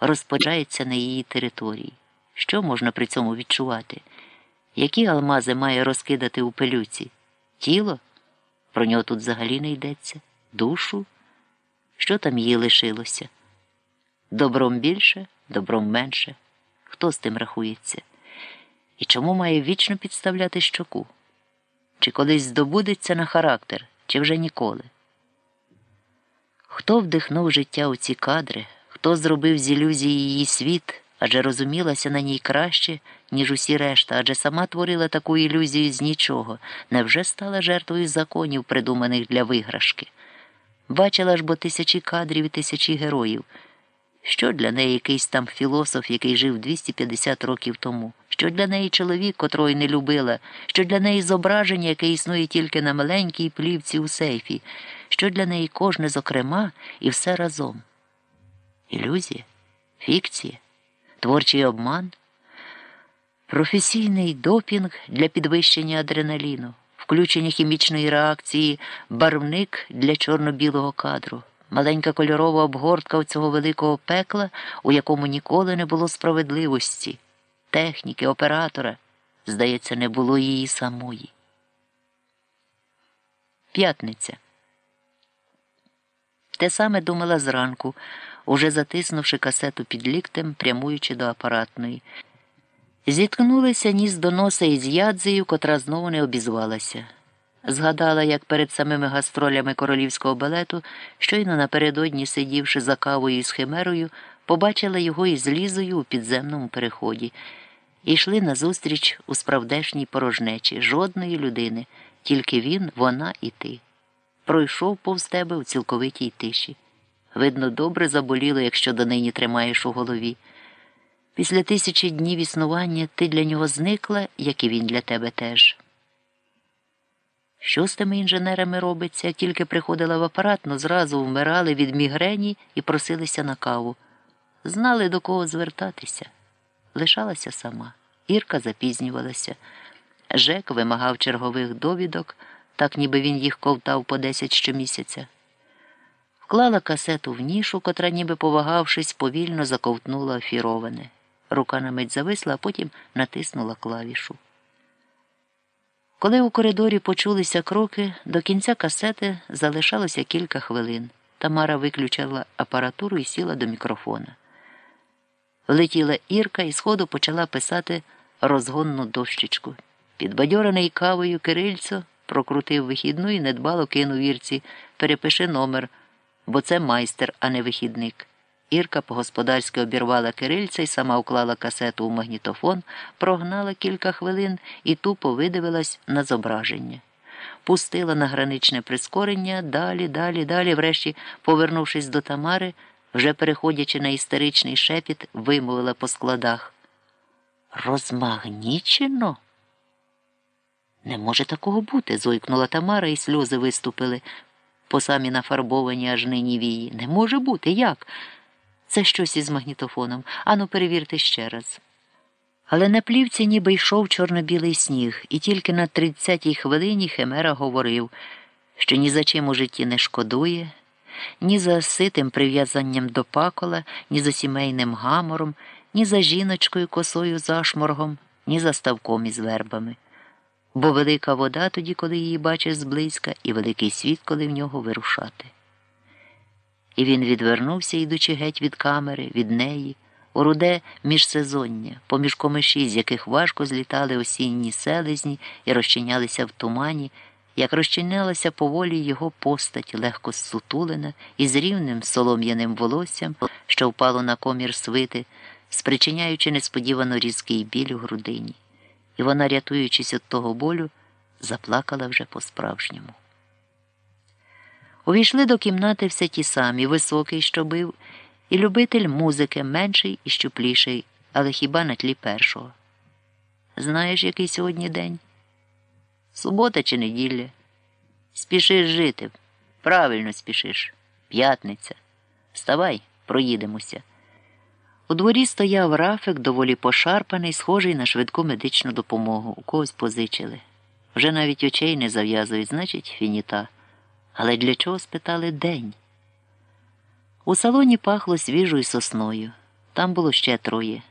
розпочається на її території. Що можна при цьому відчувати? Які алмази має розкидати у пилюці? Тіло? Про нього тут взагалі не йдеться. Душу? Що там їй лишилося? Добром більше, добром менше. Хто з тим рахується? І чому має вічно підставляти щоку? Чи колись здобудеться на характер, чи вже ніколи? Хто вдихнув життя у ці кадри, хто зробив з ілюзії її світ, адже розумілася на ній краще, ніж усі решта, адже сама творила таку ілюзію з нічого, невже стала жертвою законів, придуманих для виграшки? Бачила ж бо тисячі кадрів і тисячі героїв. Що для неї якийсь там філософ, який жив 250 років тому? Що для неї чоловік, котрої не любила, що для неї зображення, яке існує тільки на маленькій плівці у сейфі, що для неї кожне зокрема і все разом? Ілюзія, фікція, творчий обман, професійний допінг для підвищення адреналіну, включення хімічної реакції, барвник для чорно-білого кадру. Маленька кольорова обгортка цього великого пекла, у якому ніколи не було справедливості, техніки, оператора, здається, не було її самої. П'ятниця. Те саме думала зранку, уже затиснувши касету під ліктем, прямуючи до апаратної. Зіткнулися ніс до носа із ядзею, котра знову не обізвалася. Згадала, як перед самими гастролями королівського балету, щойно напередодні, сидівши за кавою з химерою, побачила його із лізою у підземному переході. І йшли назустріч у справдешній порожнечі жодної людини, тільки він, вона і ти. Пройшов повз тебе у цілковитій тиші. Видно, добре заболіло, якщо донині тримаєш у голові. Після тисячі днів існування ти для нього зникла, як і він для тебе теж. Що з тими інженерами робиться, тільки приходила в апаратну, зразу вмирали від мігрені і просилися на каву. Знали, до кого звертатися. Лишалася сама. Ірка запізнювалася. Жек вимагав чергових довідок, так ніби він їх ковтав по десять щомісяця. Вклала касету в нішу, котра, ніби повагавшись, повільно заковтнула офіроване. Рука на мить зависла, а потім натиснула клавішу. Коли у коридорі почулися кроки, до кінця касети залишалося кілька хвилин. Тамара виключила апаратуру і сіла до мікрофона. Влетіла Ірка і сходу почала писати розгонну дощечку. Підбадьорений кавою Кирильцо прокрутив вихідну і недбало кинув Ірці перепиши номер, бо це майстер, а не вихідник. Ірка по-господарськи обірвала кирильця і сама уклала касету у магнітофон, прогнала кілька хвилин і тупо видивилась на зображення. Пустила на граничне прискорення, далі, далі, далі, врешті, повернувшись до Тамари, вже переходячи на істеричний шепіт, вимовила по складах. Розмагнічено? Не може такого бути, зойкнула Тамара, і сльози виступили по самі нафарбовані аж нині вії. Не може бути, як? Це щось із магнітофоном. Ану, перевірте ще раз. Але на плівці ніби йшов чорно-білий сніг, і тільки на тридцятій хвилині Химера говорив, що ні за чим у житті не шкодує, ні за ситим прив'язанням до пакола, ні за сімейним гамором, ні за жіночкою косою зашморгом, ні за ставком із вербами. Бо велика вода тоді, коли її бачиш зблизька, і великий світ, коли в нього вирушати. І він відвернувся, йдучи геть від камери, від неї, у руде міжсезоння, поміж комиші, з яких важко злітали осінні селезні і розчинялися в тумані, як розчинялася поволі його постать, легко зсутулена, із рівним солом'яним волоссям, що впало на комір свити, спричиняючи несподівано різкий біль у грудині. І вона, рятуючись від того болю, заплакала вже по-справжньому. Увійшли до кімнати все ті самі, високий, що бив, і любитель музики менший і щупліший, але хіба на тлі першого. Знаєш, який сьогодні день? Субота чи неділя? Спішиш жити. Правильно спішиш. П'ятниця. Вставай, проїдемося. У дворі стояв рафик, доволі пошарпаний, схожий на швидку медичну допомогу. У когось позичили. Вже навіть очей не зав'язують, значить, фініта. Але для чого спитали день? У салоні пахло свіжою сосною. Там було ще троє.